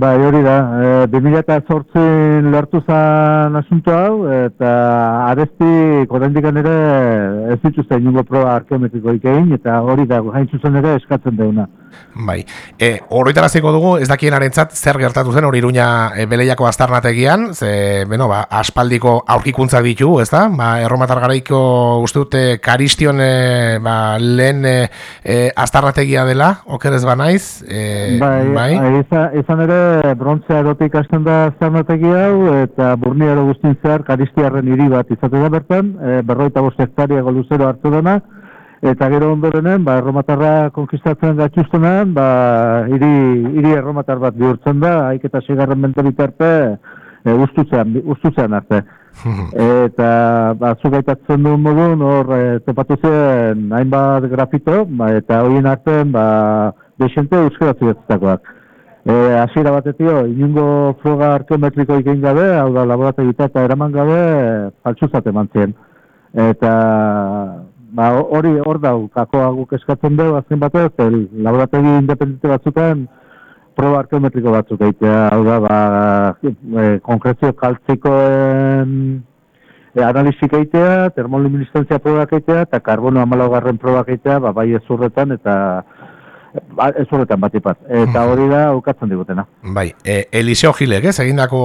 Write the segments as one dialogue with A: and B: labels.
A: Bai, hori da, e, 2008 lertu zan asunto hau, eta arezti korendikan ere ez dituzte inungo proba arkeometriko ikein, eta hori da, hain zuzen ere eskatzen deuna.
B: Bai, e, dugu, ez dakien arentzat, zer gertatu zen hori iruña e, beleiako astarnategian, ze, beno, ba, aspaldiko aurkikuntzak ditu, ez da? Ba, erromatar garaiko uste dute karistion e, ba, lehen e, e, astarnategia dela, okerez ba naiz?
A: E, bai, bai? izan ere, brontzea erotik hasten da astarnategi hau, eta burniaro guztin zehar karistiarren hiri bat izate da bertan, e, berroita bost hektariago luzero hartu dena, eta gero ondorenen, ba, erromatarra konkistatzen gatxustenan, ba, hiri, hiri erromatar bat bihurtzen da, haik eta segarren mentalitarte, e, ustutzean, ustutzean arte. eta, ba, zugaitatzen duen modun, hor, e, topatu zen, hainbat grafito, ba, eta horien artean, ba, desente euskara zuetzetakoak. E, Asiera batetio, inungo froga arkeometriko ikein gabe, hau da, laborategita eta eraman gabe, faltsuzat eman zien. Eta, ba, hori hor da, kakoa guk eskatzen dugu, azken batez, el laborategi independente batzutan, proba arkeometriko batzuk eitea, hau da, ba, e, konkrezio kaltzikoen e, analizik eitea, termoluministentzia probak eitea, eta karbono amalogarren probak eitea, ba, bai ezurretan, eta ba, ez horretan bat ipat. Eta hori da, ukatzen digutena.
B: Bai, e, Eliseo Gilek, ez? Egindako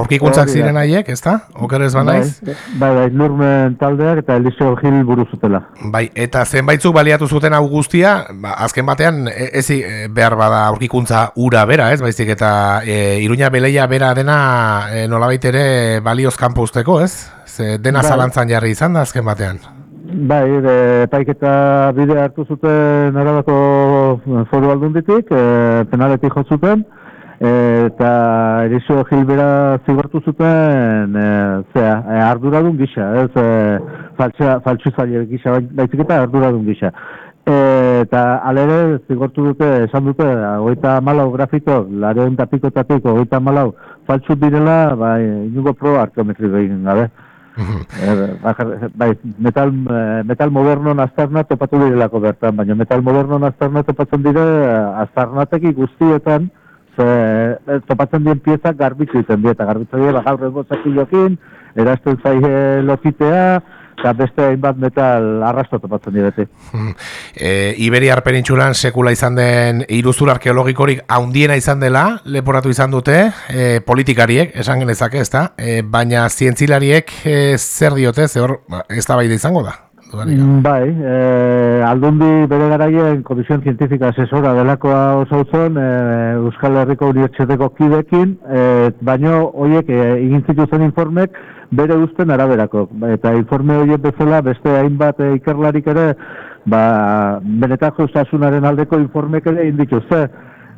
B: aurkikuntzak ziren haiek, ez da? Oker ez banaiz?
A: Bai, bai, bai, nurmen taldeak eta Eliseo Gil buru zutela.
B: Bai, eta zenbaitzuk baliatu zuten hau guztia, ba, azken batean, e, ez e, behar bada aurkikuntza ura bera, ez? Baizik eta e, Iruña Beleia bera dena e, nolabait ere balioz kanpo usteko, ez? Ze dena bai. zalantzan jarri izan da azken batean.
A: Bai, de, paiketa bide hartu zuten arabako foru aldunditik, e, penaletik jo zuten, eta erizio gilbera zigortu zuten e, zera, e, arduradun gisa, ez e, faltsu zaila gisa, baizik eta arduradun gisa. E, eta alere zigortu dute, esan dute, oita malau grafito, lare tapikotatik, oita malau, faltsu direla, bai, inungo pro arkeometri egin gabe. Eh, bai, metal, eh, metal moderno aztarna topatu direlako bertan, baina metal moderno aztarna topatzen dire aztarnateki guztietan, ze, topatzen dien piezak garbitu iten die, eta garbitu dira gaur ego zakillokin, erazten zaie lokitea, eta beste hainbat metal arrasto topatzen direte.
B: E, Iberiar penintxulan sekula izan den iruzur arkeologikorik haundiena izan dela, leporatu izan dute, e, politikariek, esan genezake ez da, e, baina zientzilariek e, zer diote, ze hor, ba, ez da izango da?
A: Mm, bai, e, aldundi bere garaien Komisión Científica Asesora delakoa oso zen e, Euskal Herriko Unibertsitateko kidekin, e, baino horiek e, egin zituzen informek bere usten araberako. Eta informe horiek bezala beste hainbat e, ikerlarik ere, ba, benetako aldeko informek ere indituzte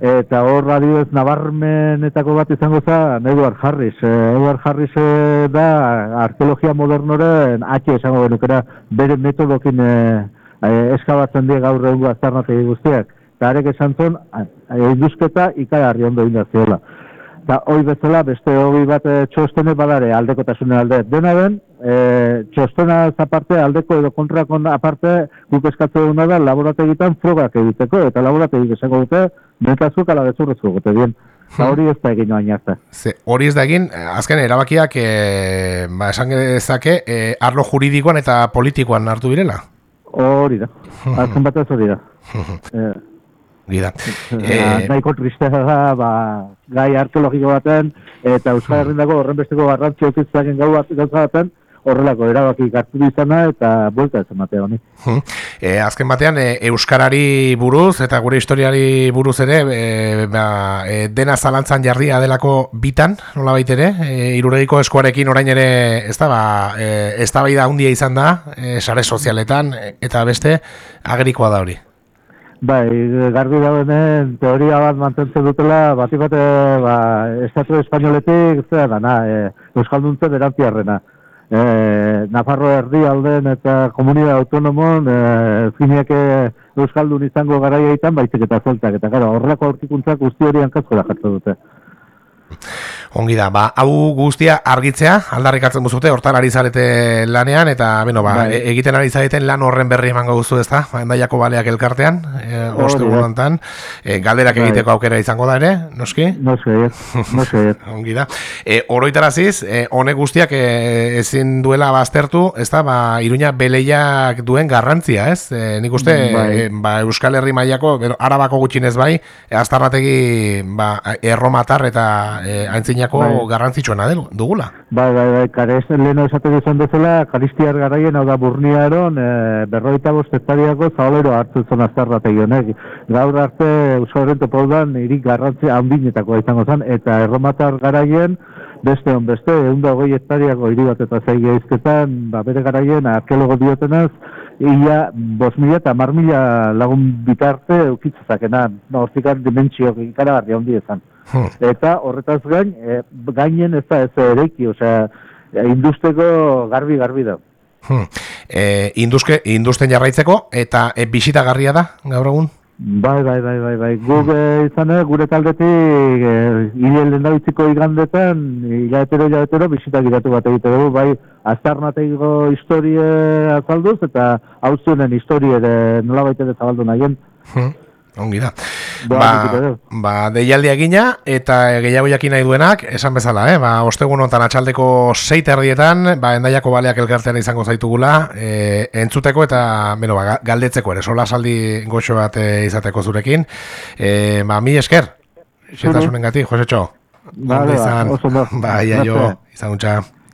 A: eta hor adibidez nabarmenetako bat izango za Edward Harris. Eh, Edward Harris eh, da arkeologia modernoren atxe esango genukera bere metodokin eh, eskabatzen die gaur egungo aztarnategi guztiak. Eta arek esan eh, induzketa ikararri ondo indazioela. Eta hoi bezala, beste hori bat e, txostene badare aldeko tasunen alde. Dena den, e, txostena aparte, aldeko edo kontrakon aparte, guk eskatze duna da, laborategitan frogak egiteko, eta laborategik esango dute, mentazuk ala bezurrezko gote bien. Eta hori ez da egin noain arte.
B: hori ez da egin, azken erabakiak, e, ba, esan gezake, e, arlo juridikoan eta politikoan hartu direla?
A: Hori da, azken bat ez hori da.
B: Gida.
A: Eh, Naiko tristea da, ba, gai arkeologiko baten, eta Euskal Herrin dago horren besteko garrantzio gau gauza baten, horrelako erabaki hartu izana eta buelta ez emate honi.
B: E, azken batean, e, Euskarari buruz eta gure historiari buruz ere, e, ba, e, dena zalantzan jarria delako bitan, nola baitere, e, iruregiko eskuarekin orain ere, ez da, ba, e, ez da bai da hundia izan da, e, sare sozialetan, eta beste, agerikoa da hori.
A: Bai, garbi daudenen teoria bat mantentzen dutela, bat ikate, ba, estatu espainoletik, zera dana, e, Euskalduntze berantiarrena. E, Nafarro erdi alden eta komunidad autonomon, e, zineak Euskaldun izango garaia baizik eta zeltak, eta gara, horrelako aurkikuntzak guzti hori hankazko da jartzen dute.
B: Ongi da, ba, hau guztia argitzea, aldarrikatzen buzute, hortan ari zarete lanean, eta, beno, ba, bai. e, egiten ari zareten lan horren berri emango duzu ez da, ba, endaiako baleak elkartean, e, oste gurontan, e, galderak bai. egiteko aukera izango da ere, noski?
A: Noski, noski.
B: Ongi da. E, oroitaraziz, e, honek guztiak e, ezin duela baztertu, ez da, ba, iruña beleiak duen garrantzia, ez? E, nik uste, bai. e, ba, Euskal Herri mailako, arabako gutxinez bai, e, aztarrategi, ba, erromatar eta e, aintzina Espainiako bai. garrantzitsuena dugula.
A: Bai, bai, bai, kare ez leheno esate duzan duzela, karistiar garaien, hau da burniaron, e, berroita bostetariako zaolero hartu zon aztarrate honek. Gaur arte, Euskal Topoldan, irik garrantzi hanbinetako izango zen, eta erromatar garaien, beste hon beste, egun da hogei hektariako hiri bat eta zei geizketan, ba, bere garaien, arkeologo diotenaz, ia bos mila eta mar mila lagun bitarte eukitzezakena, hortikan dimentsio ikaragarri handi ezan. Hmm. Eta horretaz gain, e, gainen ez da ez ereiki, osea, industeko garbi-garbi da.
B: Hmm. E, induske, industen jarraitzeko, eta e, bisitagarria da, gaur egun?
A: Bai, bai, bai, bai, bai. Guk hmm. izan, eh, gure taldetik, e, ire lendabitziko igandetan, ilaetero, ilaetero, bisita giratu bat egite dugu, bai, azarnateiko historie azalduz, eta hau zuenen historie de nola baita zabaldu nahien.
B: Hmm. Ongi da. Ba, ba deialdi egina eta gehiago jakin nahi duenak, esan bezala, eh? ba, ostegun honetan atxaldeko seit erdietan, ba, endaiako baleak elkartean izango zaitugula, e, entzuteko eta beno, ba, galdetzeko ere, sola saldi goxo bat e, izateko zurekin. E, ba, mi esker, xetasunen gati, Jose Txo.
A: Ba, ba, oso
B: Ba, ia jo, izan